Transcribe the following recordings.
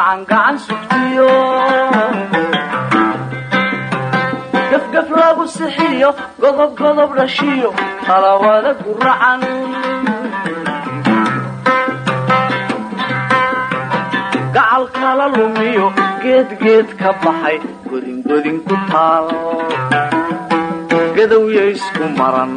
gacangacan sugtiyo gafgaf lagu sixiyo godob godob dhashiyo talawada guracan gacal kala lumiyo geedgeed ka baxay godingodin ku taal. Gadowya isku maran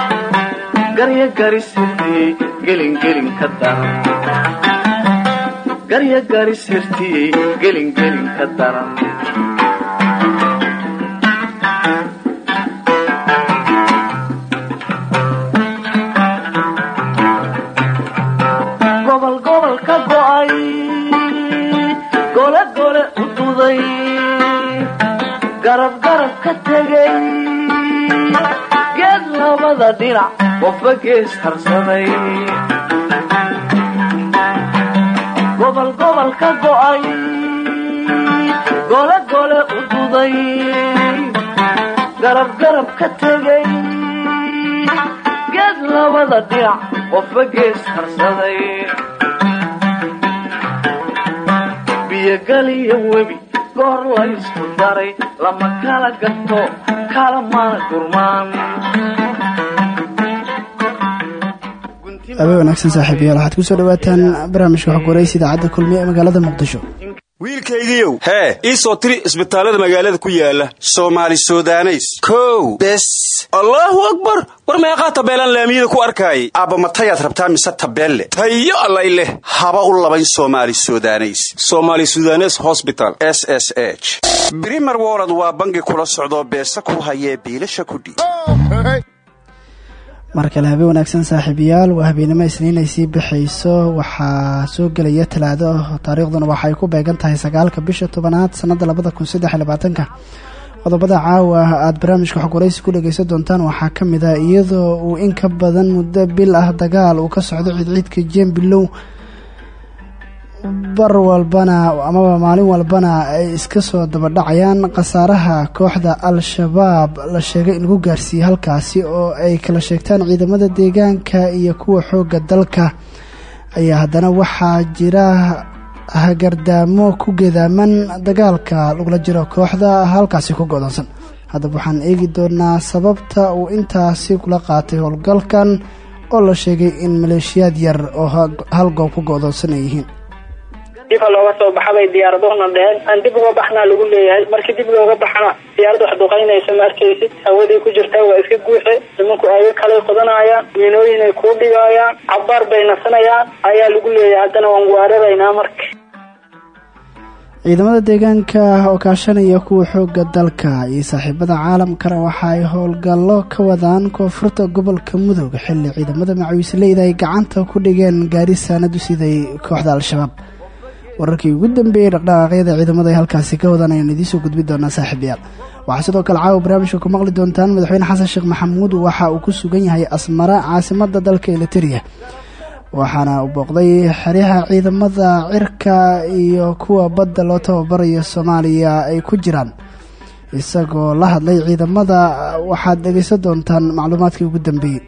garya garis hirtiyey gelingelin ka daran ka go'ay gole gole u garab garab ka tegay geed labada dhinac qofba gees harsaday gobol gobol ka go'ay gole gole u duday garab garab ka tegay. Geed labada dhinac qofba gees harsaday biyogaliyo webi goor la ysku daray lama kala gato kala mana gurmaan abe wanaagsan saaxiibayaal waxaad ku soo dhawaataan barnaamijka xog waraysi idaacadda kulmiye ee magaalada muqdisho. Wiilkaygiiow hee ii soo tiri isbitaallada magaalada ku yaalla soomaali sudaneys. Kow. Bes. Allaahu akbar. War meeqaa tabeelaan laamiyada ku arkaayay aabba matayaad rabtaa mise tabeelle? Tayo allay leh. Haba u labayn soomaali sudaneys. Somaali sudanes hosbital s s h. Brimer wolod waa bangi kula socdoo beesa ku hayee biilasha kudhiib mar kale habe wanaagsan saaxiibayaal waa habeenimo isniin ay sii baxayso. Waxaa soo gelaya talaado. Taariikhduna waxaay ku beegan tahay sagaalka bisha tobanaad sanada labada kun saddex qodobada caawa aada barnaamijka xog waraysi ku dhageysan doontaan. Waxaa ka mid ah iyadoo uu in ka badan muddo bil ah dagaal uu ka socdo ciidciidka jembilow bar walbana amaba maalin walbana ay iska soo dabadhacayaan khasaaraha kooxda al-shabaab. La sheegay in lagu gaarsiiyey halkaasi oo ay kala sheegtaan ciidamada deegaanka iyo kuwa xoogga dalka. Ayaa haddana waxaa jira hagardaamo ku geedaaman dagaalka lagula jiro kooxda halkaasi ku go'doonsan. Haddaba waxaan eegi doonaa sababta uu intaasi kula qaatay howlgalkan oo la sheegay in maleeshiyaad yar oo hal goob ku go'doonsan ay yihiin difa looga soo baxa bay diyaaraduhuna dheheen aan dib uga baxnaa lagu leeyahay. Markii dib looga baxana diyaarad wax duqaynaysa ma arkaysid? Hawadii ku jirtaa waa iska guuxe nimanku aaga kalay qodanayaan miinooyinay kuu dhigaayaan cabaar bay nasanayaan. Ayaa lagu leeyahay. Haddana waan weeraraynaa marka. Ciidamada deegaanka oo kaashanaya kuwa xooga dalka iyo saaxiibada caalamkana waxa ay howlgallo ka wadaan koonfurta gobolka mudug xilli ciidamada macawiisleyda ay gacanta ku dhigeen gaari saanadu siday kooxda al-shabaab wararkii ugu dambeeyey dhaqdhaqaaqyada ciidamada ay halkaasi ka wadaan ayaan idiin soo gudbi doonaa saaxiibayaal waxaa sidoo kale caawa barnaamijka ku maqli doontaan madaxweyne xasan sheekh maxamuud waxa uu ku sugan yahay asmara caasimada dalka eliteria waxaana uu booqday xeryaha ciidamada cirka iyo kuwa badda loo tababarayo soomaaliya ay ku jiraan. Isagoo la hadlay ciidamada waxaad dhegeysan doontaan macluumaadkii ugu dambeeyey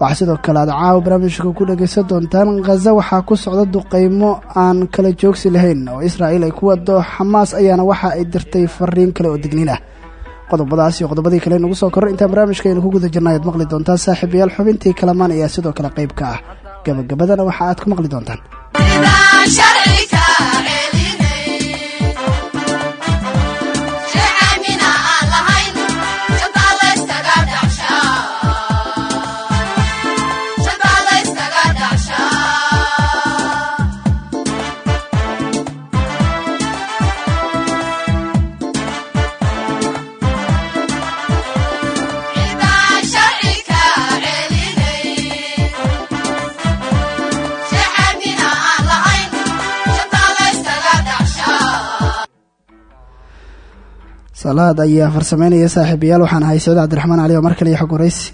waxaa sidoo kale aad caawa barnaamijka ku dhageysan doontaan khaza waxaa ku socda duqeymo aan kala joogsi lahayn oo israa'iil ay ku wado xamaas ayaana waxa ay dirtay fariin kale oo digniin ah. Qodobadaas iyo qodobadii kale nagu soo korro intaan barnaamijka aynu ku guda jirna ayaad maqli doontaan saaxiibayaal xubintii kalamaan ayaa sidoo kale qayb ka ah. Gabagabadana waxa aad ku maqli doontaan salaad ayaa farsameynaya saaxiibayaal. Waxaan ahay saciid cabdiraxmaan cali oo mar kale iyo xog waraysi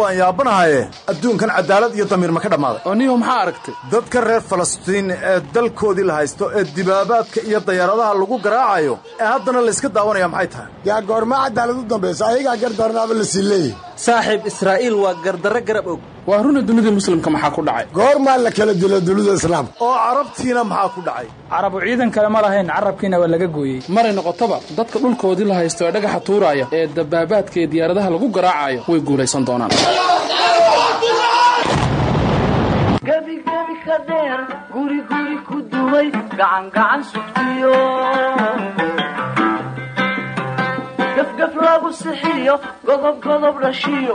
waan yaabanahaye adduunkan cadaalad iyo damiir ma ka dhammaaday oo niyow maxaa aragtay? Dadka reer falastiin ee dalkoodii la haysto ee dibaabaadka iyo dayaaradaha lagu garaacayo ee haddana layska daawanaya maxay tahay? Yaa goormaa cadaalad u dambaysa ayagaa gardarnaaba la sii leeyahy saaxiib israa'iil waa gardarro garab og waa runa dunida muslimka maxaa ku dhacay? Goormaa la kala dilo dunida islaamka oo carabtiina maxaa ku dhacay? Carabu ciidan kale ma lahayn carabkiina waa laga gooyey. Maray noqotaba dadka dhulkoodii la haysto ee dhagaxa tuuraaya ee dabaabaadka ee diyaaradaha lagu garaacayo way guulaysan doonaan. Gebigebi ka dheer guri guri ku dumay gacan gacan sugtiyo. Gafgaf lagu sixiyo godob godob dhashiyo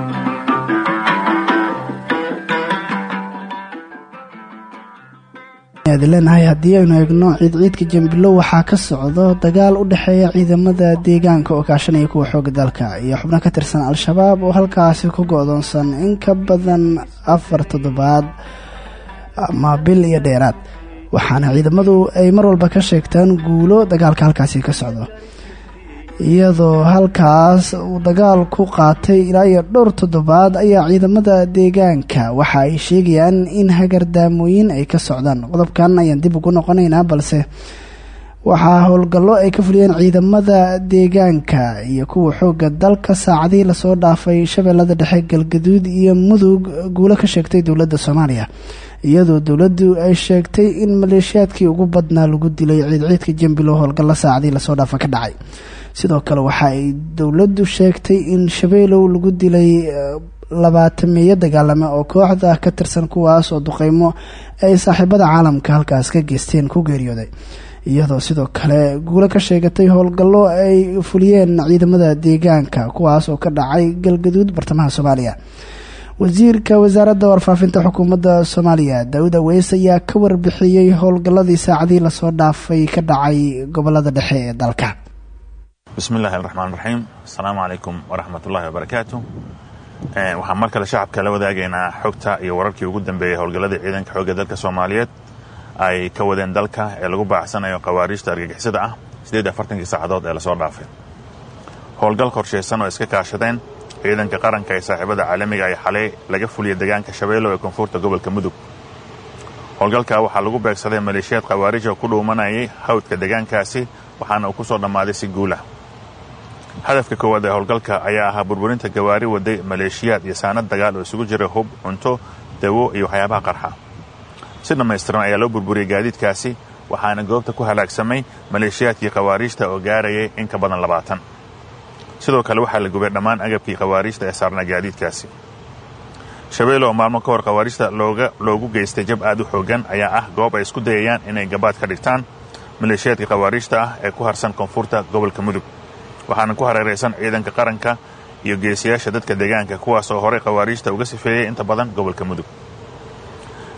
aad leenahay haddii aynu eegno ciidciidka jambilow waxaa ka socdo dagaal u dhexeeya ciidamada deegaanka oo kaashanaya kuwa xooga dalka iyo xubno ka tirsan al-shabaab oo halkaasi ku go-doonsan in ka badan afar toddobaad ama bil iyo dheeraad. Waxaana ciidamadu ay mar walba ka sheegtaan guulo dagaalka halkaasi ka socdo iyadoo halkaas uu dagaal ku qaatay ilaa iyo dhowr toddobaad ayaa ciidamada deegaanka. Waxa ay sheegayaan in hagardaamooyin ay ka socdaan. Qodobkan ayaan dib ugu noqonaynaa balse waxaa howlgallo ay ka fuliyeen ciidamada deegaanka iyo kuwa xooga dalka. Saacadihii la soo dhaafay shabeellada dhexe galgaduud iyo mudug guulo ka sheegtay dowladda soomaaliya iyadoo dowladdu ay sheegtay in maleeshiyaadkii ugu badnaa lagu dilay ciidciidka jambilo howlgallo saacadihii la soo dhaafa ka dhacay. Sidoo kale waxa ay dowladdu sheegtay in shabeelow lagu dilay labaatameeyo dagaalame oo kooxda ka tirsan kuwaas oo duqeymo ay saaxiibada caalamka halkaas ka geysteen ku geeriyooday. Iyadoo sidoo kale guulo ka sheegatay howlgallo ay fuliyeen ciidamada deegaanka kuwaas oo ka dhacay galgaduud bartamaha soomaaliya wasiirka wasaaradda warfaafinta xukuumadda soomaaliya daawud aweys ayaa ka warbixiyey howlgalladii saacadii la soo dhaafay ka dhacay gobollada dhexe ee dalka. Bismi illaahi araxmaan raxiim asalaamu calaykum waraxmat ullahi wabarakaatu waxaan mar kale shacabka la wadaagaynaa xogta iyo wararkii ugu dambeeyey howlgalladii ciidanka xoogga dalka soomaaliyeed ay ka wadeen dalka ee lagu baacsanayo khawaariijta argagixisada ah siddeed iyo afartankii saacadood ee la soo dhaafay. Howlgal qorshaysan oo iska kaashadeen ciidanka qaranka ee saaxiibada caalamiga ay xalay laga fuliyay deegaanka shabeellow ee koonfurta gobolka mudug. Howlgalka waxaa lagu beegsaday maleeshiyaad khawaarij oo ku dhuumanayay hawdka deegaankaasi waxaana uu ku soo dhammaaday si guulah hadafka koowaad ee howlgalka ayaa ahaa burburinta gawaari waday maleeshiyaad iyo saanad dagaal oo isugu jira hub cunto dawo iyo waxyaabaha qarxa. Si dhammaystiran ayaa loo burburiyey gaadiidkaasi waxaana goobta ku halaagsamay maleeshiyaadkii khawaariijta oo gaarayay in ka badan labaatan sidoo kale waxaa la gubay dhammaan agabkii khawaariijta ee saarnaa gaadiidkaasi. Shabeelle maalmo ka hor khawaariijta loogu geystay jab aad u xoogan ayaa ah goob ay isku dayayaan inay gabaad ka dhigtaan maleeshiyaadka khawaariijta ah ee ku harsan koonfurta gobolka mudug. Waxaana ku hareeraysan ciidanka qaranka iyo geesiyaasha dadka deegaanka kuwaas oo horey khawaariijta uga sifeeyey inta badan gobolka mudug.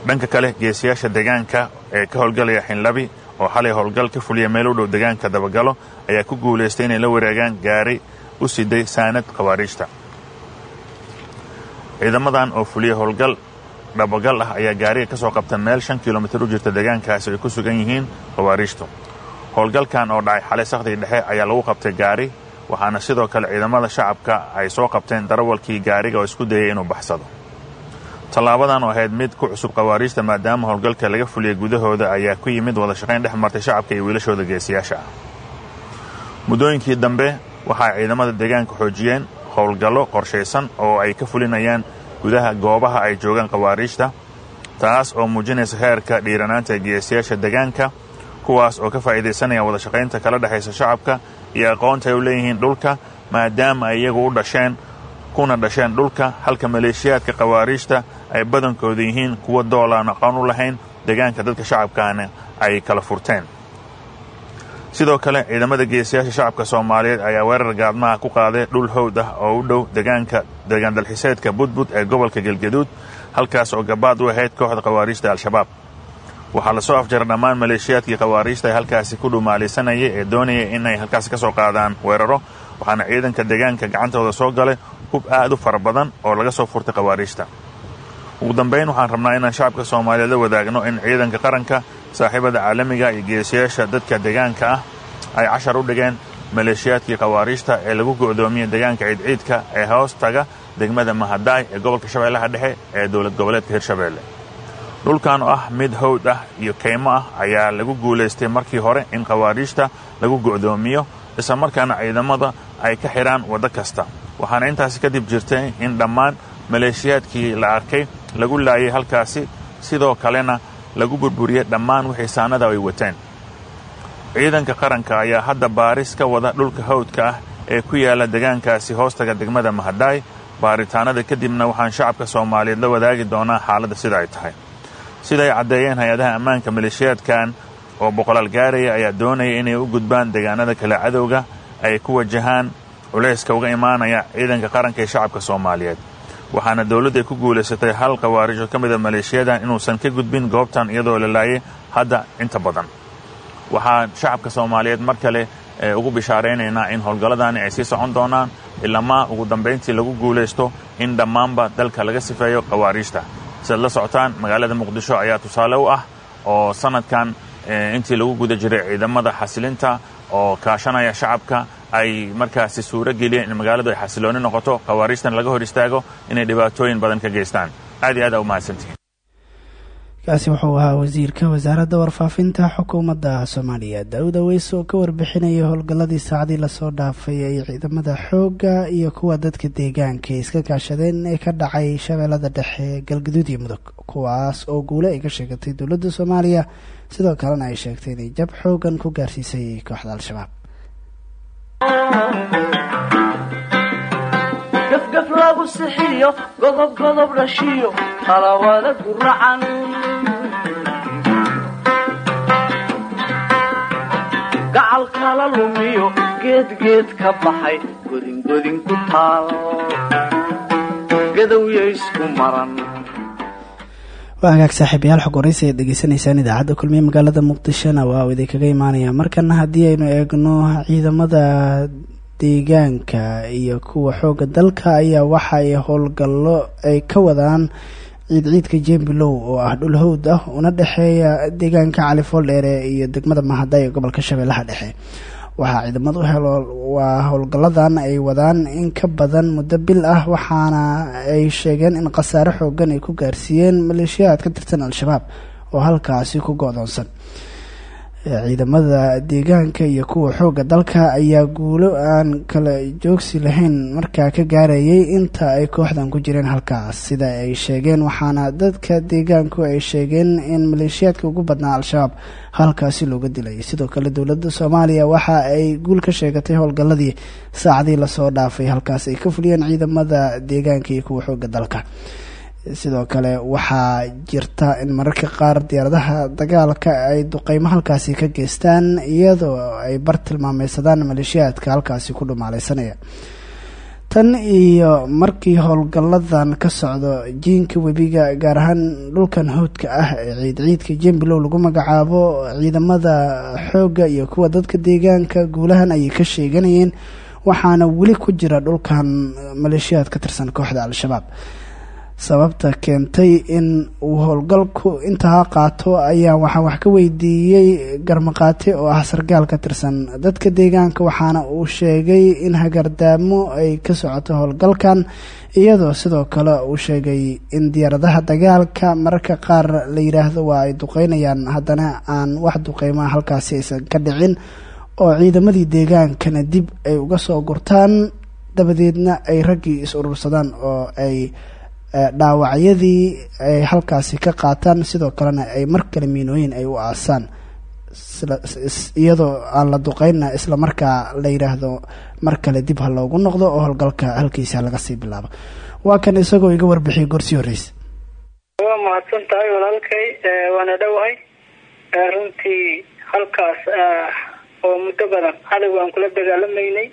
Dhanka kale geesiyaasha deegaanka ee ka howlgalaya xinlabi oo xalay howlgal ka fuliya meel u dhow deegaanka dabagalo ayaa ku guulaystay inay la wareegaan gaari u siday saanad khawaariijta. Ciidamadan oo fuliya howlgal dhabagal ah ayaa gaariga ka soo qabta meel shan kilomitir u jirta deegaankaasi ay ku sugan yihiin khawaariijtu. Howlgalkan oo dhacay xalay sakhdii dhexe ayaa lagu qabtay gaari waxaana sidoo kale ciidamada shacabka ay soo qabteen darawalkii gaariga oo isku dayay inuu baxsado. Tallaabadan oo ahayd mid ku cusub khawaariijta maadaama howlgalka laga fuliyay gudahooda ayaa ku yimid wada shaqayn dhex martay shacabka iyo wiilashooda geesiyaasha. Ah muddooyinkii dambe waxaa ciidamada deegaanka xoojiyeen howlgallo qorshaysan oo ay ka fulinayaan gudaha goobaha ay joogaan khawaariijta taas oo muujinaysa heerka dhiiranaanta geesiyaasha deegaanka kuwaas oo ka faa'iidaysanaya wada shaqaynta kala dhexaysa shacabka iyo aqoonta ay u leeyihiin dhulka maadaama ay iyagu u dhasheen kuna dhasheen dhulka halka maleeshiyaadka khawaariijta ay badankooda yihiin kuwa doolaan aqoon u lahayn deegaanka dadka shacabkaana ay kala furteen sidoo kale ciidamada geesiyaasha shacabka soomaaliyeed ayaa weerar gaadmaha ku qaaday dhul howd ah oo u dhow deegaanka deegaan dalxiseedka budbud ee gobolka galgaduud halkaas oo gabaad u ahayd kooxda khawaariijta al-shabaab. Waxaa la soo afjaray dhammaan maleeshiyaadkii khawaariijta ee halkaasi ku dhumaalaysanayay ee doonaya inay halkaasi ka soo qaadaan weeraro waxaana ciidanka deegaanka gacantooda soo galay hub aad u fara badan oo laga soo furtay khawaariijta ugu dambayn waxaan rabnaa inaan shacabka soomaaliyeed la wadaagno in ciidanka qaranka saaxiibada caalamiga iyo geesiyaasha dadka deegaanka ah ay cashar u dhigeen maleeshiyaadkii khawaariijta ee lagu go'doomiyey deegaanka ciidciidka ee hoos taga degmada mahadaay ee gobolka shabeellaha dhexe ee dowlad goboleedka hirshabeelle dhulkan oo ah mid howd ah iyo kaymo ah ayaa lagu guulaystay markii hore in khawaariijta lagu go'doomiyo isla markaana ciidamada ay ka xidhaan waddo kasta. Waxaana intaasi kadib jirtay in dhammaan maleeshiyaadkii la arkay lagu laayay halkaasi sidoo kalena lagu burburiyey dhammaan wixii saanada ay wateen. Ciidanka qaranka ayaa hadda baaris ka wada dhulka hawdka ah ee ku yaalla deegaankaasi hoostaga degmada mahadaay baaritaanada kadibna waxaan shacabka soomaaliyeed la wadaagi doonaa xaaladda sida ay tahay. Siday caddeeyeen hay'adaha ammaanka maleeshiyaadkan oo boqolaal gaaraya ayaa doonaya inay u gudbaan deegaanada kale cadowga ay ku wajahaan culayska uga imaanaya ciidanka qaranka ee shacabka soomaaliyeed waxaana dowladdu ay ku guulaysatay hal khawaarijo ka mida maleeshiyadan inuusan ka gudbin goobtan iyadoo la laayay hadda inta badan. Waxaa shacabka soomaaliyeed mar kale ugu bishaaraynaynaa in howlgalladani ay sii socon doonaan ilamaa ugu dambayntii lagu guulaysto in dhammaanba dalka laga sifeeyo khawaariijta. Sidaad la socotaan magaalada muqdisho ayaa tusaale u ah oo sanadkan intii lagu guda jiray ciidamada xasilinta oo kaashanaya shacabka ay markaasi suuro geliyeen in magaaladu ay xasilooni noqoto khawaariijtan laga hor istaago inay dhibaatooyin badan ka geystaan. Aad iyo aad aa u mahadsantihin kaasi wuxuu ahaa wasiirka wasaaradda warfaafinta xukuumadda soomaaliya. Daawud aweys oo ka warbixinaya howlgalladii saacadii la soo dhaafay ay ciidamada xoogga iyo kuwa dadka deegaanka iska kaashadeen ee ka dhacay shabeellada dhexe galgaduud iyo mudug kuwaas oo guule ay ka sheegatay dowladda soomaaliya. Sidoo kalena ay sheegtay inay jab xoogan ku gaarsiisay kooxda al-shabaab gafgaf lagu sixiyo godob godob dhashiyo qalawada guracan gacal kala lumiyo geedgeed ka baxay godingodin ku taal gadowya isku maran waa hagaag saaxiibayaal xog waraysi ayaad degeysanaysaan idaacadda kulmiye magaalada muqdishona waa idin kaga imaanaya. Markana haddii aynu eegno ciidamada deegaanka iyo kuwa xooga dalka ayaa waxa ay howlgallo ay ka wadaan ciidciidka jembilow oo ah dhul howd ah una dhexeeya deegaanka cali fooldheere iyo degmada mahaday ee gobolka shabeellaha dhexe waxaa ciidamadu waa howlgalladan ay wadaan in ka badan muddo bil ah waxaana ay sheegeen in khasaare xoogan ay ku gaarsiiyeen maleeshiyaad ka tirsan al-shabaab oo halkaasi ku go-doonsan ciidamada deegaanka iyo kuwa xooga dalka ayaa guulo aan kala joogsi lahayn markaa ka gaarayay inta ay kooxdan ku jireen halkaas. Sida ay sheegeen waxaana dadka deegaanku ay sheegeen in maleeshiyaadka ugu badnaa al-shabaab halkaasi looga dilay. Sidoo kale dowladda soomaaliya waxa ay guul ka sheegatay howlgalladii saacadii la soo dhaafay halkaas ay ka fuliyeen ciidamada deegaanka iyo kuwa xooga dalka sidoo kale waxaa jirta in mararka qaar diyaaradaha dagaalka ay duqeymo halkaasi ka geystaan iyadoo ay bar tilmaameysadaan maleeshiyaadka halkaasi ku dhumaaleysanaya tan iyo markii howlgalladan ka socdo jiinka webiga gaar ahaan dhulkan howdka ah ee ciidciidka jembilow lagu magacaabo ciidamada xoogga iyo kuwa dadka deegaanka guulahan ayay ka sheeganayeen waxaana weli ku jira dhulkan maleeshiyaad ka tirsan kooxda al-shabaab sababta keentay in uu howlgalku intaa qaato ayaa waxaa wax ka weydiiyey garmaqaate oo ah sargaal ka tirsan. Dadka deegaanka waxaana uu sheegay in hagardaamo ay ka socoto howlgalkan iyadoo sidoo kale uu sheegay in diyaaradaha dagaalka mararka qaar la yidhaahdo waa ay duqeynayaan. Haddana aan wax duqeymaa halkaasi aysan ka dhicin oo ciidamadii deegaankana dib ay uga soo gurtaan dabadeedna ay raggii is urursadaan oo ay dhaawacyadii ay halkaasi ka qaataan sidoo kalena ay mar kale miinooyin ay u aasaan. Iyadoo aan la duqeynna isla markaa la yidhaahdo mar kale dib ha loogu noqdo oo howlgalka halkiisa laga sii bilaabo. Waa kan isagoo iga warbixiyay gorsii horreysa waa mahadsan tahay walaalkay waana dhowahay runtii halkaas oo muddo badan cadowga aan kula dagaalamaynay.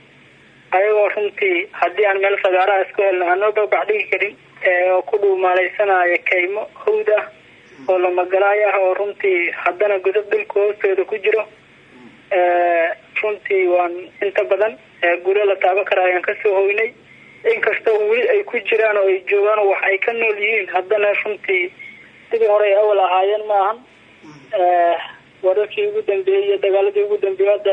Ayagoo runtii haddii aan meel fagaaraha isku helno aanoo babacdhigi karin oo ku dhuumaalaysanaya kaymo hawd ah oo lamagalaay ah oo runtii haddana godad dhulka hoostooda ku jiro. Runtii waan inta badan gulo la taaban kara ayaan ka soo hoynay. Inkastoo weli ay ku jiraan oo ay joogaan wax ay ka nool yihiin haddana runtii sidii hore ay awal ahaayeen maahan wararkii ugu dambeeyey iyo dagaaladii ugu dambeeyey hadda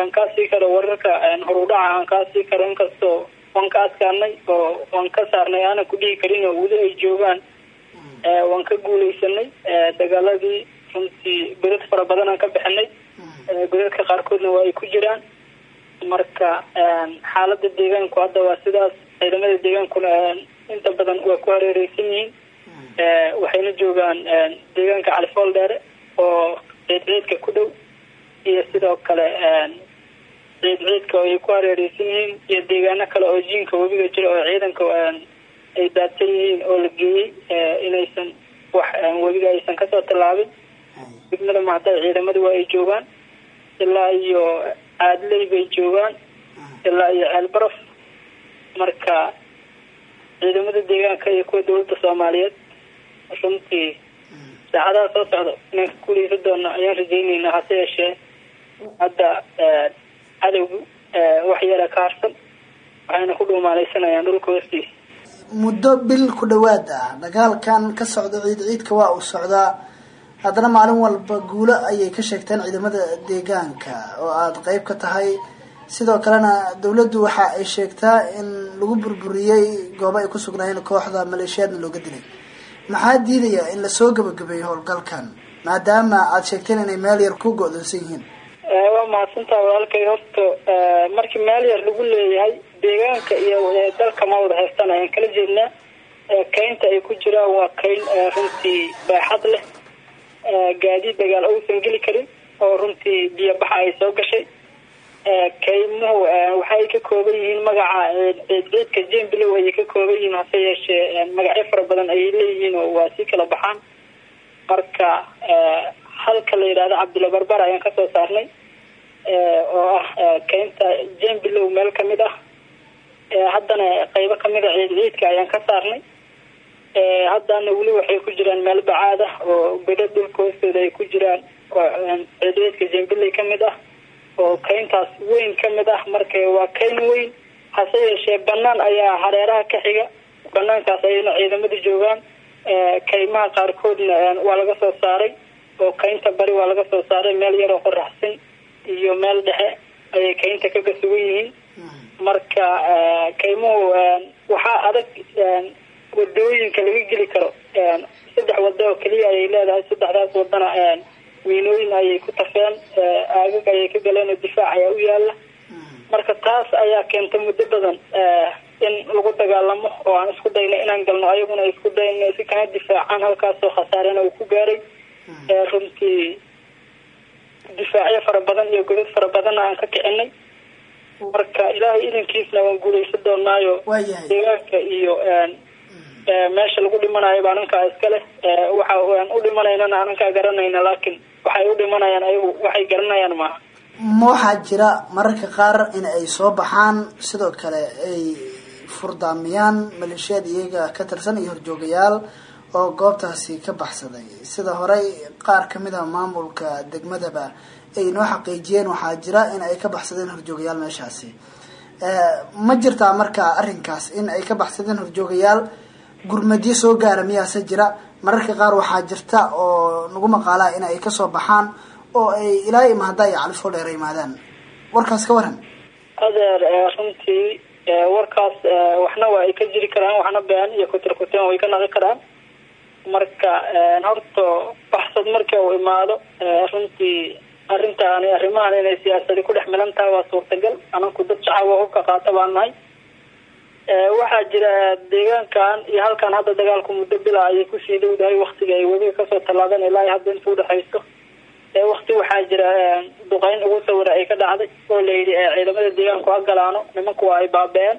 aan kaa sii karo wararka horudhaca aan kaa sii karo inkastoo waan ka adkaanay oo waan ka saarnay aanan ku dhihi karin oo weli ay joogaan. Waan ka guuleysanay dagaaladii runtii godad fara badan aan ka bixinay godadka qaarkoodna waa ay ku jiraan. Marka xaalada deegaanku hadda waa sidaas ciidamada deegaankuna inta badan waa ku hareereysan yihiin. Waxayna joogaan deegaanka califool dheere oo ciid ciidka ku dhow. Iyo sidoo kale ciid ciidka ay ku hareereysan yihiin iyo deegaano kale oo jiinka webiga jira oo ciidanka ay daadsan yihiin oo la geeyey inaysan wax webiga aysan ka soo tallaabin. Degmada macda ciidamada waa ay joogaan ilaa iyo aadley bay joogaan ilaa iyo ceelbaraf marka ciidamada deegaanka iyo kuwa dawladda soomaaliyeed runtii saacadaha soo socda inaan ka guuleysan doono ayaan rajayneynaa hase yeeshee. Hadda cadowgu wax yara ka harsan waxayna ku dhuumaaleysanayaan dhulka hoostiisa muddo bil ku dhawaad ah dagaalkan ka socda ciid ciidka waa uu socdaa haddana maalin walba guulo ayay ka sheegteen ciidamada deegaanka oo aada qeyb ka tahay. Sidoo kalena dawladdu waxa ay sheegtaa in lagu burburiyey goobo ay ku sugnaayeen kooxda maleeshiyaadna looga dilay. Maxaa diidaya in la soo gabagabeeyo howlgalkan maadaama aada sheegteen inay meel yar ku go-doonsan yihiin waa mahadsantaha walaalkay horta markii meel yar lagu leeyahay deegaanka iyo dalka ma wada haystaan ayaan kala jeednaa kaynta ay ku jiraan waa kayn runtii baaxad leh. Gaadiid dagaal uusan geli karin oo runtii biyo baxa ay soo gashay. Kaymuhu waxay ka kooban yihiin magaca ciidciidka jembilow ayay ka kooban yihiin hase yeeshee magacyo fara badan ayay leeyihiin oo waa sii kala baxaan. Marka halka la yidhahdo cabdulla barbar ayaan ka soo saarnay oo ah kaynta jembilow meel ka mid ah. Haddana qeybo ka mid a ciidciidka ayaan ka saarnay. Haddana weli waxay ku jiraan meel bacaad ah oo godad dhulka hoostooda ay ku jiraan ciidciidka jembiley ka mid ah oo kayntaas weyn ka mid ah. Marka waa kayn weyn hase yeeshee banaan ayaa hareeraha ka xiga. Banaankaas ayayna ciidamada joogaan. Kaymaha qaarkoodna waa laga soo saaray oo kaynta bari waa laga soo saaray meel yaroo qoraxsan iyo meel dhexe ayay kaynta kaga sugan yihiin. Marka kaymuhu waxaa adag waddooyinka laga geli karo saddex wado oo keliya ayay leedahay saddexdaas wadana miinooyin ayay ku tafeen aagag ayay ka galeen oo difaac ayaa u yaalla marka taas ayaa keentay muddo badan in lagu dagaalamo oo aan isku dayno inaan galno ayaguna isku dayno si kana difaacaan halkaasoo khasaarena uu ku gaaray. Runtii difaacyo fara badan iyo godad fara badanna aan ka kicinay. Marka ilaahay idankiisna waan guuleysan doonaayo deegaanka iyo meesha lagu dhimanayo ba anankaa iska leh. Waxa aan u dhimanaynana anankaa garanayna laakiin waxay u dhimanayaan ayagu waxay garanayaan maaha. Ma waxaa jira mararka qaar in ay soo baxaan sidoo kale ay furdaamiyaan maleeshiyaad iyaga ka tirsan iyo horjoogayaal oo goobtaasi ka baxsaday. Sida horey qaar ka mid a maamulka degmadaba ay noo xaqiijiyeen waxaa jira in ay ka baxsadeen horjoogayaal meeshaasi. Ma jirtaa marka arrinkaas in ay ka baxsadeen horjoogayaal gurmadyo soo gaara miyaase jira? Mararka qaar waxaa jirta oo nagu maqaalaa in ay ka soo baxaan oo ay ilaa imaada iyo califoo dheer imaadaan. Warkaas ka waran adeer runtii warkaas waxna waa ay ka jiri karaan waxna been iyo kutirkuteen way ka naqi karaan marka horta baxsad marka uu imaado runtii arrintaani arrimahan inay siyaasadi ku dhex milan tahay waa suurtagal. Ananku dad shacaba hubka qaata baan nahay. Waxaa jira deegaankan iyo halkan hadda dagaalku muddo bila ayay ku sii dhowdahay waktiga ay webiga ka soo tallaabeen ilaa hadda inta udhexayso wakti waxaa jira duqeyn ugu sawira ay ka dhacday oo layidhi ciidamada deegaanku ha galaano nimanku waa ay baaba-een.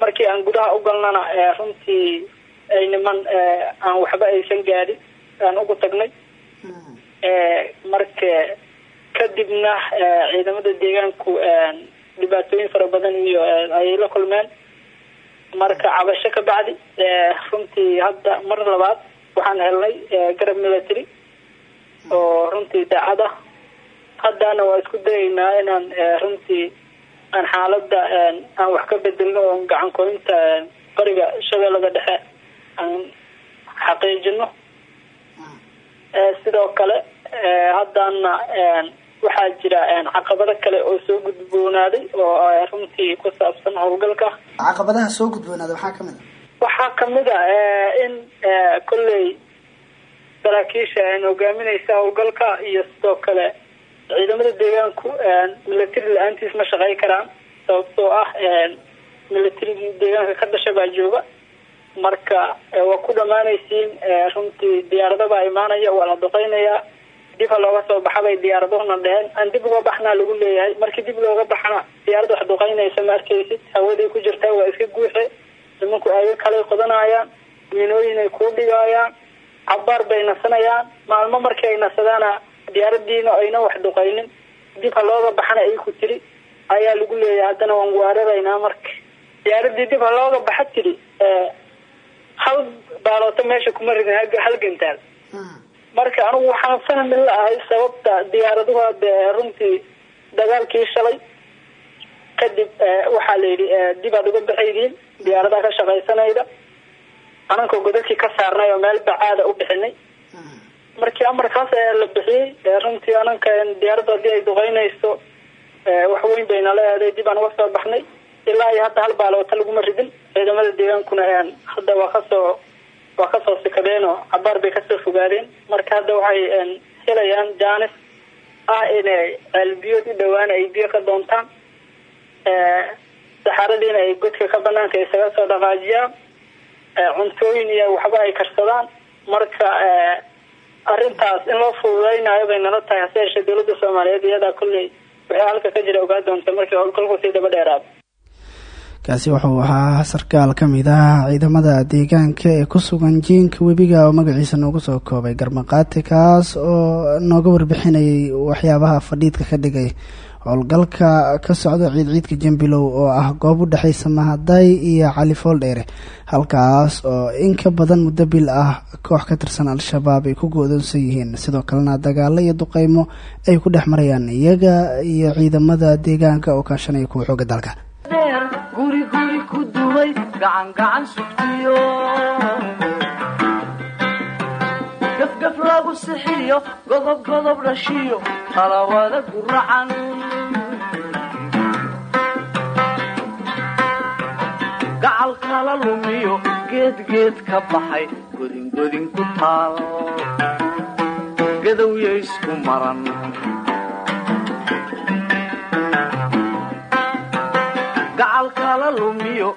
Markii aan gudaha u galnana runtii ay niman aan waxba aysan gaadhin aan ugu tagnay. Marka kadibna ciidamada deegaanku dhibaatooyin fara badan iyo ayay la kulmeen. Marka cabasho ka bacdi runtii hadda mar labaad waxaan helnay garab military oo runtii daacad ah haddana waa isku dayaynaa inaan runtii aan xaalada aan wax ka bedelno oo gacankooyinta bariga shabeellada dhexe aan xaqiijino. Sidoo kale haddana waxaa jira caqabado kale oo soo gudboonaaday oo runtii ku saabsan howlgalka. Caqabadaha soo gudboonaaday waxaa ka mid a waxaa ka mid a in kolley saraakiisha hogaaminaysa howlgalka iyo sidoo kale ciidamada deegaanku military la'aantiis ma shaqey karaan sababtoo ah militarigii deegaanka ka dhasha baa jooga marka waa ku dhamaanaysiin runtii diyaaradabaa imaanaya waa la duqeynayaa dib ha looga soo baxa bay diyaaradahuna dheheen. Aan dib uga baxnaa lagu leeyahay. Markii dib looga baxana diyaaradda wax duqeynaysa ma arkaysid? Hawaday ku jirtaa waa iska guuxe. Nimanku aaga kalay qodanayaan miinooyin ay kuu dhigaayaan cabaar bay nasanayaan. Maalmo markii ay nasadaana diyaaradiina ayna wax duqeynin dib ha looga baxana ay ku tiri ayaa lagu leeyahay haddana waan weeraraynaa marka. Diyaaradii dib ha looga baxa tiri hal baalooto meesha kuma ridin hal gantaal. Marka anigu waxaan fahmi la-ahay sababta diyaaraduhu dee runtii dagaalkii shalay. Kadib waxaa la yidhi dib aad uga baxaydiin diyaaradaha ka shaqaysanayda. Anankoo godadkii ka saarnay oo meel bacaada u bixinay. Markii amarkaas la bixiyey runtii ananka diyaaradda haddii ay duqeynayso wax weyn bayna leedahay dib aan uga soo baxnay ilaa iyo hadda hal baaloota laguma ridin. Ciidamada deegaankuna hadda waa ka soo waa ka soo sikadeen oo cabaar bay ka soo fogaadeen. Marka hadda waxay helayaan jaanis ah inay ceelbiyood u dhawaan ay biyo ka doontaan. Saxaradiina ay godka ka banaanka isaga soo dhaqaajiyaan. Cuntooyin iyo waxba ay karsadaan. Marka arrintaas in loo fududeynayo bay nala tahay. Hase yeeshee soomaaliyeed iyadaa kolley waxay halka ka jira ogaa doonta markii howlgalku sii daba dheeraado kaasi wuxuu ahaa sarkaal ka mid ah ciidamada deegaanka ee ku sugan jiinka webiga oo magaciisa noogu soo koobay garmaqaati kaas oo nooga warbixinayay waxyaabaha fadhiidka ka dhigay. Howlgalka ka socda ciidciidka jambilow oo ah goob u dhexaysa mahaday iyo cali fooldheere halkaas oo in ka badan muddo bil ah koox ka tirsan al-shabaab ay ku go-doonsan yihiin. Sidoo kalena dagaalo iyo duqeymo ay ku dhex marayaan iyaga iyo ciidamada deegaanka oo kaashanaya kuwa xooga dalka dumay gacan gacan sugtiyo gafgaf lagu sixiyo godob godob dhashiyo talawada guracan gacal kala lumiyo geed geed ka baxay godin godin ku taal. Gadowya isku maran. Gacal kala lumiyo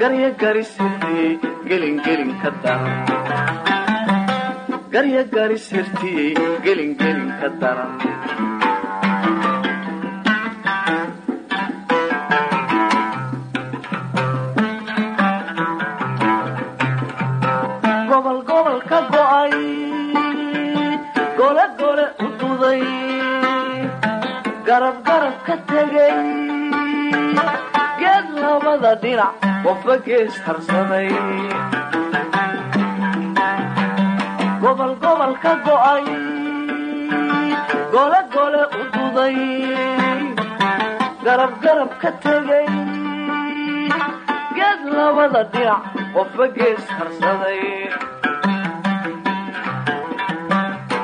garisirtiyey gelingelin ka daran gelingelin ka go'ay gole gole u duday. Garab garab ka tegay labada dhinac qofba gees gobol gobol ka go'ay gole gole u duday garab garab ka tegay geed labada dhinac qofba gees harsaday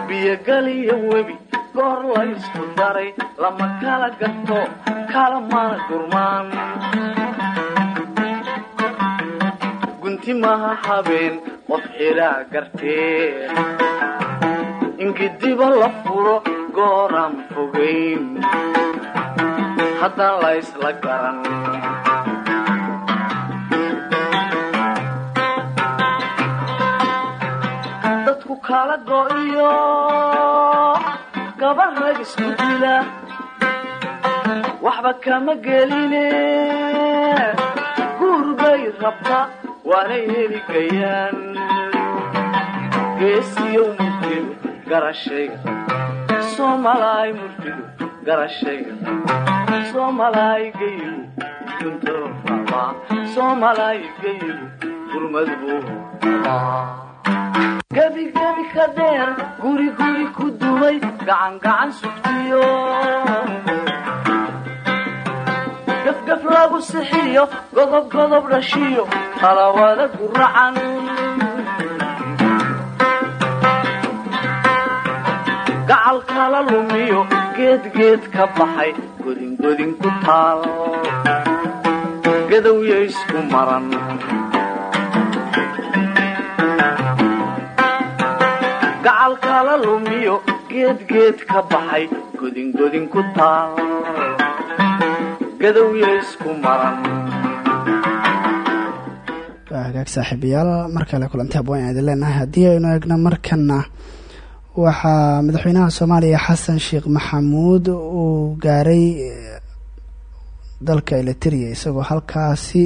biyogaliyo webi goor laysku daray lama kala gato kala mana gurmaan gunti maha habeen qof xilaa gartee in gidiba la furo gooraan fogayn haddaan la ysla garan. Dadku kala go'iyo gabar rag isku dila. Waxba kama geline guur bay rabta waanay heli gayaan geesiyow murtidu garashayga soomalaay murtidu garashayga soomalaay gayigu gunto rabaa soomalaay gayigu gurmad buu rabaa gebi gebi ka dheer guri guri ku dumay gacan gacan sugtiyo lagu sixiyo godob godob dhashiyo talawada guracan gacal kala lumiyo geed geed ka baxay godin godin ku taal. Gadowya isku maran. Gacal kala lumiyo geed geed ka baxay godin godin ku taal waa hagaag saaxiibayaal mar kale kulanti habwaan aan idin leenahay. Haddii aynu eegno markana waxaa madaxweynaha soomaaliya xasan sheekh maxamuud uu gaaray dalka eliteria isagoo halkaasi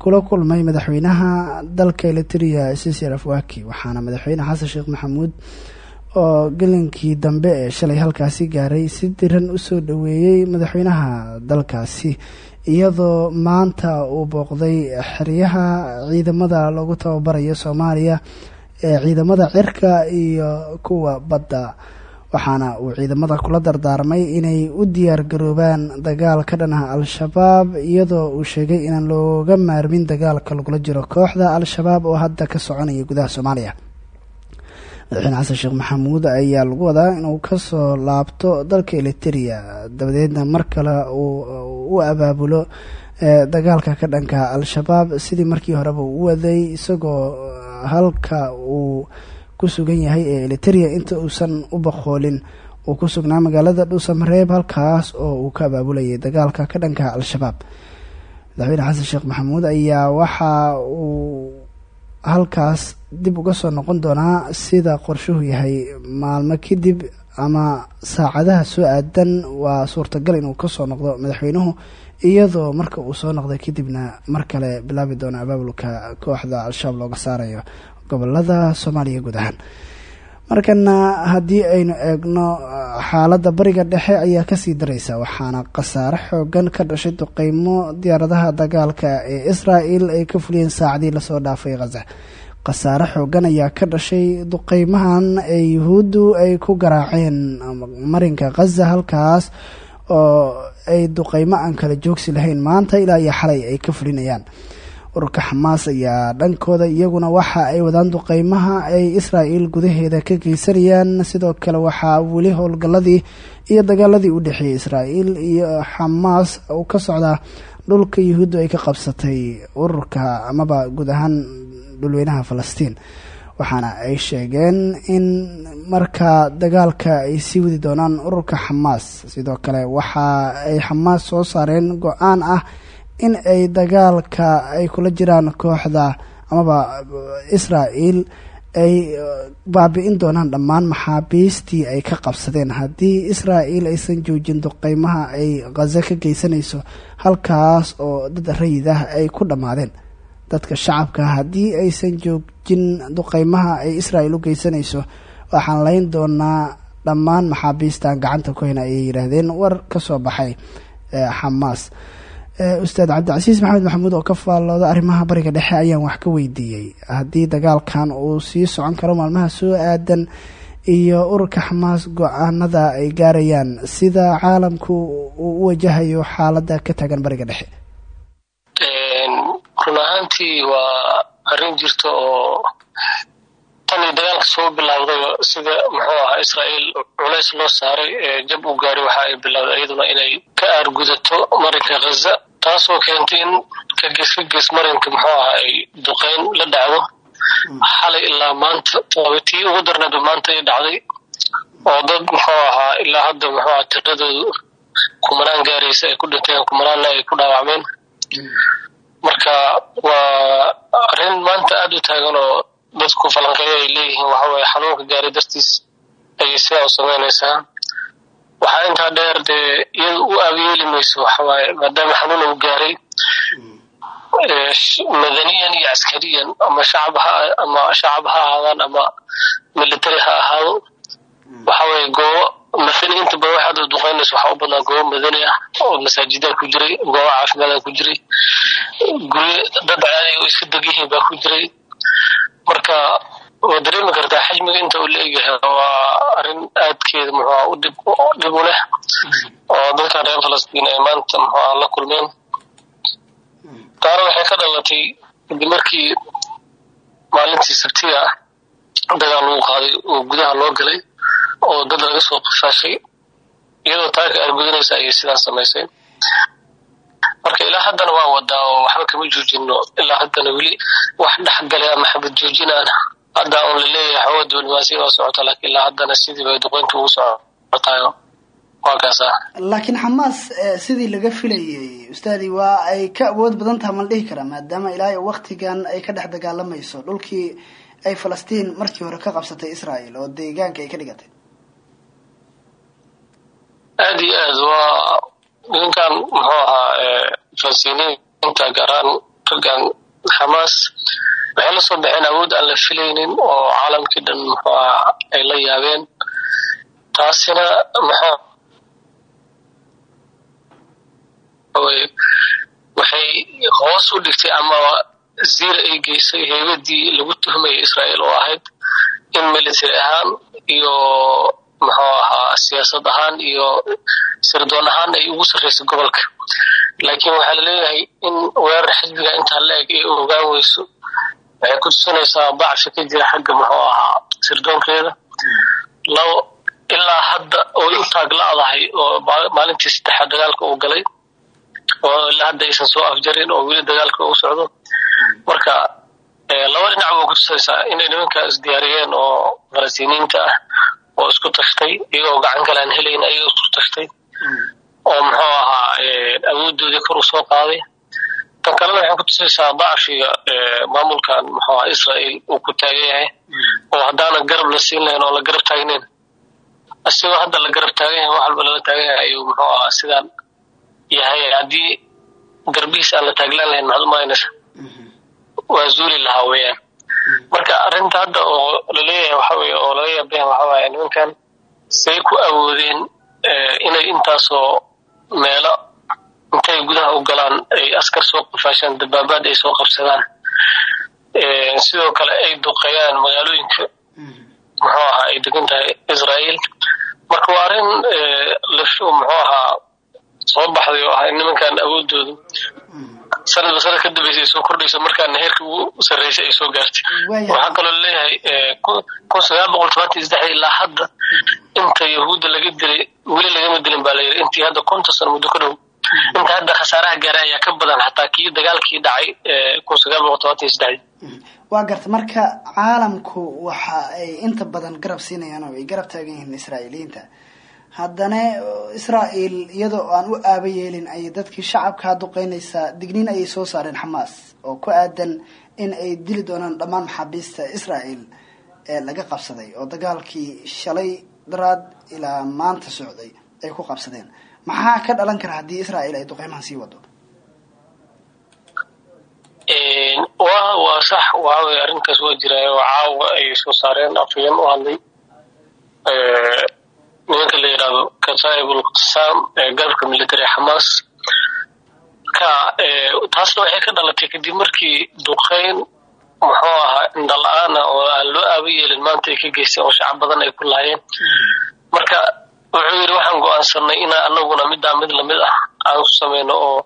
kula kulmay madaxweynaha dalka eliteria sisi afwaki waxaana madaxweyne xasan sheekh maxamuud oo gelinkii dambe ee shalay halkaasi gaaray si diran u soo dhaweeyey madaxweynaha dalkaasi. Iyadoo maanta uu booqday xeryaha ciidamada lagu tababarayo soomaaliya ee ciidamada cirka iyo kuwa badda. Waxaana uu ciidamada kula dardaarmay inay u diyaar garoobaan dagaal ka dhanaha al-shabaab iyadoo uu sheegay inaan looga maarmin dagaalka lagula jiro kooxda al-shabaab oo hadda ka soconaya gudaha soomaaliya madaxweyne xasan sheekh maxamuud ayaa lagu wadaa inuu ka soo laabto dalka eliteria dabadeedna mar kale uu u abaabulo dagaalka ka dhanka al-shabaab. Sidii markii horeba uu waday isagoo halka uu ku sugan yahay ee eliteria inta uusan u baqoolin uu ku sugnaa magaalada dhuusamareeb halkaas oo uu ka abaabulayay dagaalka ka dhanka al-shabaab. Madaxweyne xasan sheekh maxamuud ayaa waxa uu halkaas dib uga soo noqon doonaa sida qorshuhu yahay. Maalmo kadib ama saacadaha soo aadan waa suurtagal inuu ka soo noqdo madaxweynuhu iyadoo marka uu soo noqday kadibna mar kale bilaabi doono abaabulka kooxda al-shabaab looga saarayo gobollada soomaaliya guud ahaan markana haddii aynu eegno xaaladda bariga dhexe ayaa ka sii daraysa waxaana khasaare xoogan ka dhashay duqeymo diyaaradaha dagaalka ee israel ay ka fuliyeen saacadii la soo dhaafay khaza khasaare xoogan ayaa ka dhashay duqeymahan ee yuhuuddu ay ku garaaceen marinka khaza halkaas oo ay duqeymo aan kala joogsi lahayn maanta ilaa iyo xalay ay ka fulinayaan ururka xamaas ayaa dhankooda iyaguna waxa ay wadaan duqeymaha ay israel gudaheeda ka geysanayaan sidoo kale waxaa weli howlgalladii iyo dagaaladii u dhexeeyay israel iyo xamaas uu ka socdaa dhulka yuhuuddu ay ka qabsatay ururka amaba guud ahaan dhulweynaha falastiin. Waxaana ay sheegeen in markaa dagaalka ay sii wadi doonaan ururka xamaas sidoo kale waxa ay xamaas soo saareen go'aan ah in ay dagaalka ay kula jiraan kooxda amaba israel ay baabi'in doonaan dhammaan maxaabiistii ay ka qabsadeen. Haddii israel aysan joojin duqeymaha ay khaza ka geysanayso halkaas oo dad rayid ah ay ku dhammaadeen. Dadka shacabka haddii aysan joojin duqeymaha ay israel u geysanayso waxaan layn doonaa dhammaan maxaabiistaan gacanta ku hayna ayay yidhaahdeen. War ka soo baxay xamaas ustaad cabdicasiis maxamed maxamuud oo ka faallooda arrimaha bariga dhexe ayaan wax ka weydiiyey. Haddii dagaalkan uu sii socon karo maalmaha soo aadan iyo ururka xamaas go'aanada ay gaarayaan sida caalamku uu u wajahayo xaaladda ka taagan bariga dhexe? Run ahaantii waa arrin jirta oo tanii dagaalka soo bilowday sida muxuu ahaa israa'iil culays loo saaray ee jab u gaaray waxa ay bilowday iyaduna inay ka aargudato marinka khaza taasoo keentay in ka gees ka gees marinka muxuu ahaa ay duqeyn la dhacdo. Xalay ilaa maanta tii ugu darneedba maanta ay dhacday. Oo dad muxuu ahaa ilaa hadda muxuu aha tiradoodu kumanaan gaaraysa ay ku dhinteen kumanaanna ay ku dhaawacmeen. Marka waa arrin maanta aada u taagan oo dadku falanqeeya ay leeyihiin waxaweye xanuunka gaaray dartiis ayay sidaa u samaynaysaa waxaa intaa dheer dee iyada u aabayeeli mayso waxawaaye maadaama xanuun uu gaaray madaniyan iyo caskariyan ama shacab ha ama shacab ha ahaadaan ama military ha ahaado waxaweye goobo madani inta badan waxaad duqeynaysa waxaa u badnaa goobo madani ah oo masaajidaa ku jiray goobo caafimaada ku jiray. Guryo dad caadi oo iska deg yihiin baa ku jiray marka waa dareemi kartaa xajmiga inta uu la egyahay waa arrin aadkeeda muxuuha u dhib u leh. Oo dadka reer falastiin ay maanta muxuuha la kulmeen. Taana waxay ka dhalatay kadib markii maalintii sabtiga ah dagaal lagu qaaday oo gudaha loo galay oo dad laga soo qafaashay iyadoo taaka argudanaysa ayay sidaan samaysay marka ilaa haddana waa wadaa oo waxba kama joojino ilaa haddana weli wax dhexgalay ama xabad joojinaan. Hadda un la leeyahay xooga diblomaasiya waa socota laakiin ilaa haddana sidii bay duqeyntu ugu kaasa laakiin xamaas sidii laga filayay ustaadi waa ay ka awood badan taha mal dhihi karaa maadaama ilaa waktigan ay ka dhex dagaalamayso dhulkii ay falastiin markii hore ka qabsatay israel oo deegaanka ay ka dhigatay. Aada iyo aad waa ninkan muxuu ahaa falastiiniyiinta gaaraan raggan xamaas waxay la soo baxeen awood aan la filaynin oo caalamkii dhan muxuu ahaa ay la yaabeen. Taasina muxuu waxay hoos u dhigtay ama ziir ay geysay heybadii lagu tuhmayay israel oo ahayd in military ahaan iyo muxuu ahaa siyaasad ahaan iyo sirdoon ahaan ay ugu sarreysay gobolka. Laakiin waxaa la leeyahay in weerar xisbiga intaa la eg ay ogaan weyso waxay ku tusinaysaa dacfi ka jira xagga muxuu ahaa sirdoonkeeda. Labo ilaa hadda oy u taagla-dahay oo maalintii saddexaad dagaalka uu galay oo ilaa hadda aysan soo afjarin oo weli dagaalka u socdo. Marka laba dhinac ba ku tusaysaa inay nimanka isdiyaariyeen oo falastiiniyiinta ah oo isku tashtay iyagoo gacan kale aan helayn ayagoo isku tashtay oo muxuu ahaa awoodoodii kor u soo qaaday. Tan kalena waxay ku tusaysaa dacfiga maamulkan muxuu ahaa israel uu ku taagan yahay. Oo haddaana garab la siin lahayn oo la garab taagnayn. Isagoo hadda la garab taagan yahay wax walba lala taagan yahay ayuu muxuu ahaa sidaan yahay. Haddii garbihiisa aan la taaglaan lahayn maxaad umaanaysa waa zuuli lahaa weeyaan marka arrinta hadda oo la leeyahay waxa weye oo laga yaabaya waxa waaye nimankan say ku awoodeen inay intaasoo meelo intay gudaha u galaan ay askar soo qafaashaan dabaabaad ay soo qabsadaan sidoo kale ay duqeeyaan magaalooyinka. Muxuu ahaa ay degan tahay israel marka waa arrin muxuu ahaa soo baxday oo ah in nimankan awoodoodu sanadba sanad ka dambaysa ay soo kordhayso markaana heerka ugu sarreysay ay soo gaartay. Waxaa kaloo la leeyahay kun sagaal boqol tobantii saddex ilaa hadda inta yahuudda laga dilay weli lagama dilin baa layidhi intii hadda konton sano muddo ka dhow. Inta hadda khasaaraha gaaray ayaa ka badan xataa kii dagaalkii dhacay kun sagaal boqol tobantii saddex. Waa garta marka caalamku waxa ay inta badan garab siinayaan oo ay garab taagan yihiin israa'iiliyiinta haddana israel iyadoo aan u aaba yeelin ayay dadkii shacabkaa duqeynaysaa digniin ayay soo saareen xamaas oo ku aadan in ay dili doonaan dhammaan maxaabiista israel ee laga qabsaday oo dagaalkii shalay daraad ilaa maanta socday ay ku qabsadeen. Maxaa ka dhalan kara haddii israel ay duqeymahan sii wado? Wa waa sax. Waawey arrintaas waa jiraayo caawa ay soo saareen afhayeen u hadlay nimanka la yidhaahdo kataib ulqasaam ee garabka military xamaas ka taasna waxay ka dhalatay kadib markii duqeyn muxuu ahaa indhala-aana oo aan loo aaba yeelin maanta ay ka geysteen oo shacab badan ay ku lahaayeen. Marka wuxuu yidhi waxaan go'aansanay inaan anaguna middaa mid la mid ah aan ku samayno oo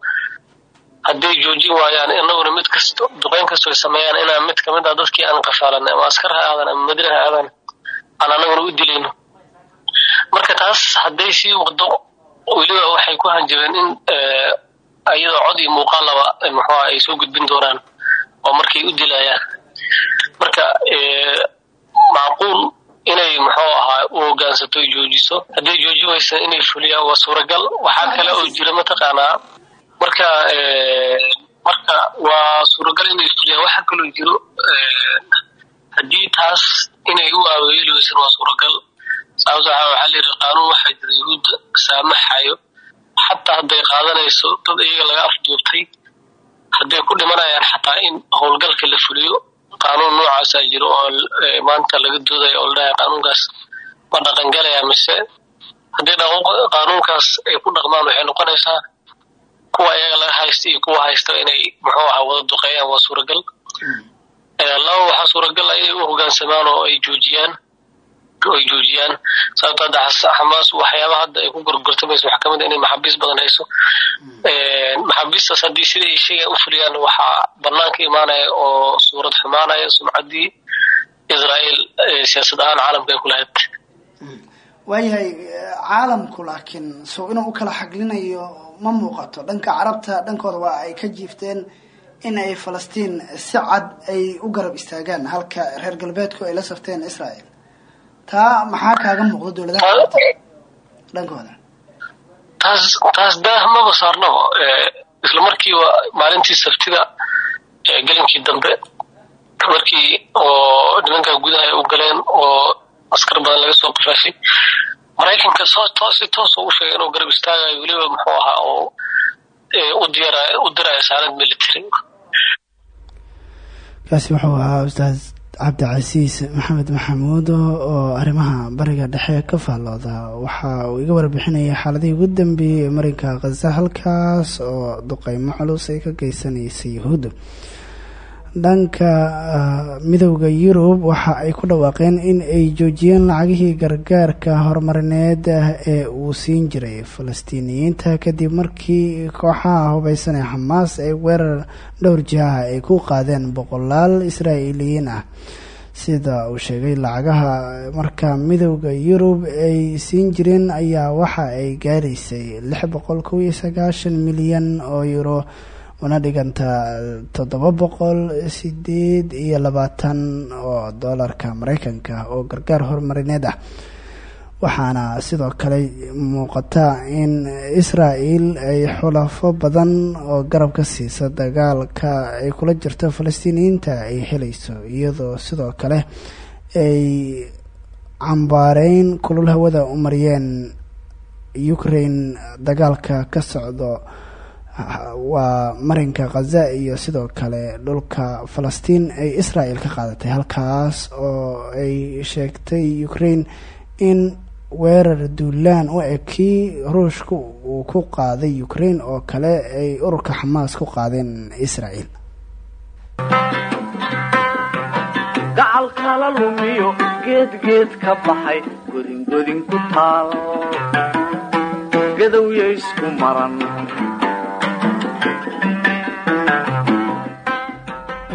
hadday joojin waayaan inaguna mid kasto duqeyn kastoo ay sameeyaan inaan mid ka mid ah dadkii aan qafaalanay ama askar ha aadan ama madina ha aadan aan anaguna u dilayno marka taas hadday sii wado weliba waxay ku hanjabeen in iyadoo cod iyo muuqaalaba muxuuha ay soo gudbin doonaan oo markay u dilayaan marka macquul inay muxuu ahaa u hogaansato joojiso. Hadday jooji waysa inay fuliyaan waa suuragal. Waxaa kale oo jira mataqaanaa. Marka marka waa suuragal inay fuliyaan. Waxaa kaloo jiro haddii taas inay u aaweeli weysan waa suuragal sababto waxaa layidhi qaanuun waxaa jira yahuudda saamaxayo xataa hadday qaadanayso dad iyaga laga afduubtay hadday ku dhimanayaan xataa in howlgalka la fuliyo qaanuun noocaasaa jiro oo maanta laga doodayo oo ladhahay qaanuunkaas ma dhaqangalaya mise haddii qaanuunkaas ay ku dhaqmaan waxay noqonaysaa kuwa iyaga laga haysta iyo kuwa haysta inay muxuu ahaa wada duqeeyaan waa suuragal. Laba waxaa suuragal inay u hogaansamaan oo ay joojiyaan ay joojiyaan sababto hadda xamaas waxyaabaha hadda ay ku gorgortamayso waxaa ka mid inay maxaabiis badan hayso. Maxaabiistaas haddii sida ay sheegaan u fuliyaan waxaa banaanka imaanaya oo suurad xumaanaya sumcaddii israa'iil siyaasad ahaan caalamka ay ku lahayd. Waayahay caalamku laakiin sow inuu u kala xaglinayo ma muuqato. Dhanka carabta dhankooda waa ay ka jiifteen in ay falastiin si cad ay u garab istaagaan halka reer galbeedku ay la safteen israel taa maxaa kaaga muuqda dowladaha dhankooda. taas taas daah maba saarnaba. Isla markiiba maalintii sabtida gelinkii dambe markii oo nimanka gudaha ay u galeen oo askar badan laga soo qafaashay maraykanka si toos u sheegay inuu garab istaagayo weliba muxuu ahaa oo u diraya saanad military. Kaasi wuxuu ahaa ustaas cabdicasiis maxamed maxamuud oo arrimaha bariga dhexe ka faallooda. Waxa uu iga warbixinayay xaaladihii ugu dambeeyey ee marinka khaza halkaas oo duqeymo culus ay ka geysanaysay yahuudda dhanka midowda yurub waxa ay ku dhawaaqeen in ay joojiyeen lacagihii gargaarka horumarineed ee uu siin jiray falastiiniyiinta. Kadib markii kooxaha hubeysan ee xamaas ay weerar dhowr jihaha ay ku qaadeen boqolaal israa'iiliyiin ah sida uu sheegay lacagaha. Marka midowda yurub ay siin jireen ayaa waxa ay gaaraysay milyan oo euro una dhiganta toddoba boqol sideed iyo labaatan oo doolarka mareykanka oo gargaar horumarineed ah. Waxaana sidoo kale muuqata in israel ay xulafo badan oo garab ka siisa dagaalka ay kula jirto falastiiniyiinta ay helayso iyadoo sidoo kale ay cambaareyn kulul hawada u mariyeen ukraine dagaalka ka socdo waa marinka khaza iyo sidoo kale dhulka falastiin ay israel ka qaadatay. Halkaas oo ay sheegtay ukraine in weerar duulaan u eg kii ruushka uu ku qaaday ukraine oo kale ay ururka xamaas ku qaadeen israel. Gacalkala lumiyo geedgeed ka baxay godingodin ku taal. Gadowya isku maran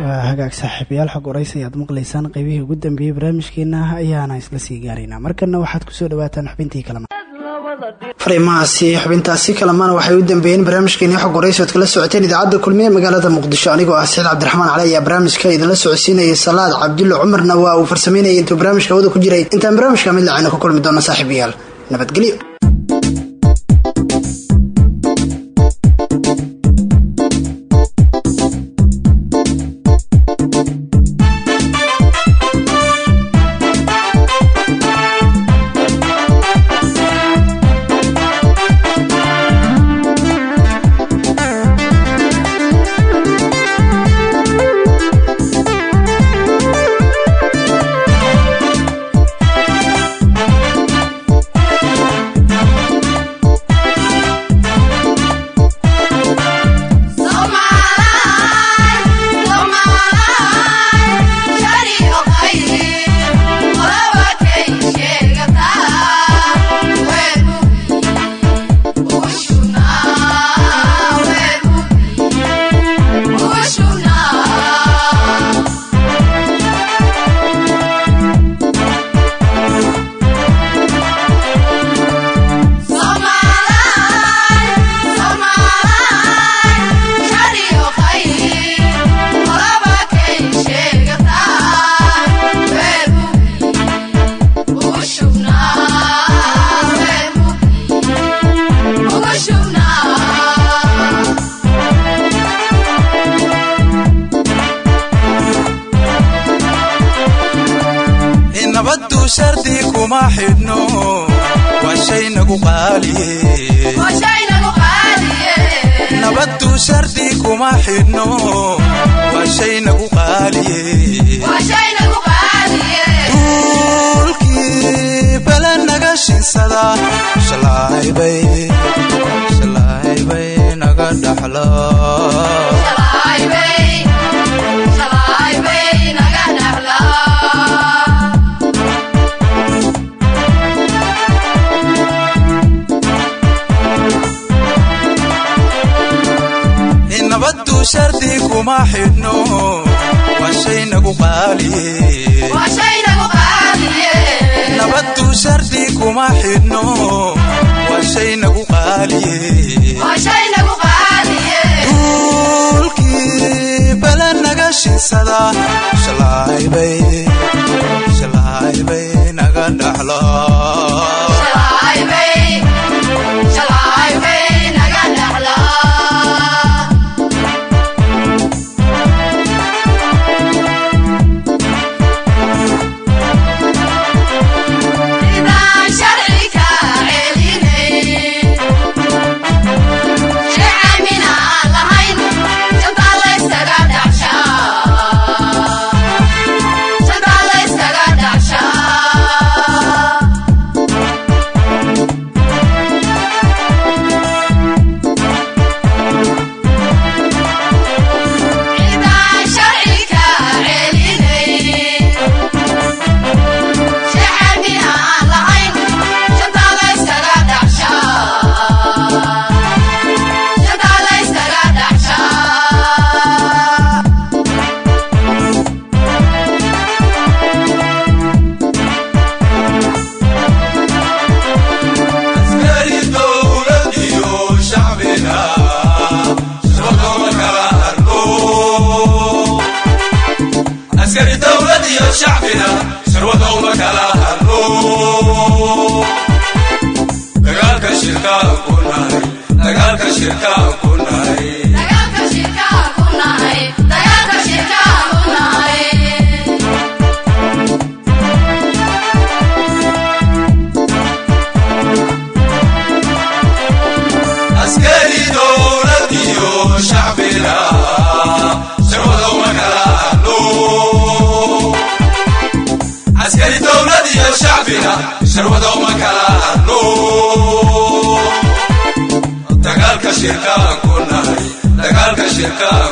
waa hagaag saaxiibayaal xog waraysi ayaad maqlaysaan. Qeybihii ugu dambeeyey barnaamijkeena ayaana isla sii gaaraynaa markana waxaad ku soo dhawaataan xubintii kalama fariimahaasi xubintaasi kalamana waxay u dambeeyeen barnaamijkeeni xog waraysi oad kala socoteen idaacadda kulmiye magaalada muqdisho. Anigoo ah saciid cabdiraxmaan cali ayaa barnaamijka idinla socodsiinayay salaad cabdulle cumarna waa uu farsameynayay intuu barnaamijka hawada ku jiray. Intaan barnaamijka mid lacayna ku kulmi doona saaxiibayaal nabadgelyo xidhno waa shay nagu qaaliye nabaddu shardi kuma xidhno waa shay nagu qaaliye duulkii bele naga shinsada shalaaybay shalaaybay naga dhaxla shardi kuma xidhno waa shay nagu qaaliye nabaddu shardi kuma xidhno waa shay nagu qaaliye duulkii bele naga shinsada shalaaybay naga dhaxla shirkaan ku nahay dagaalka nahay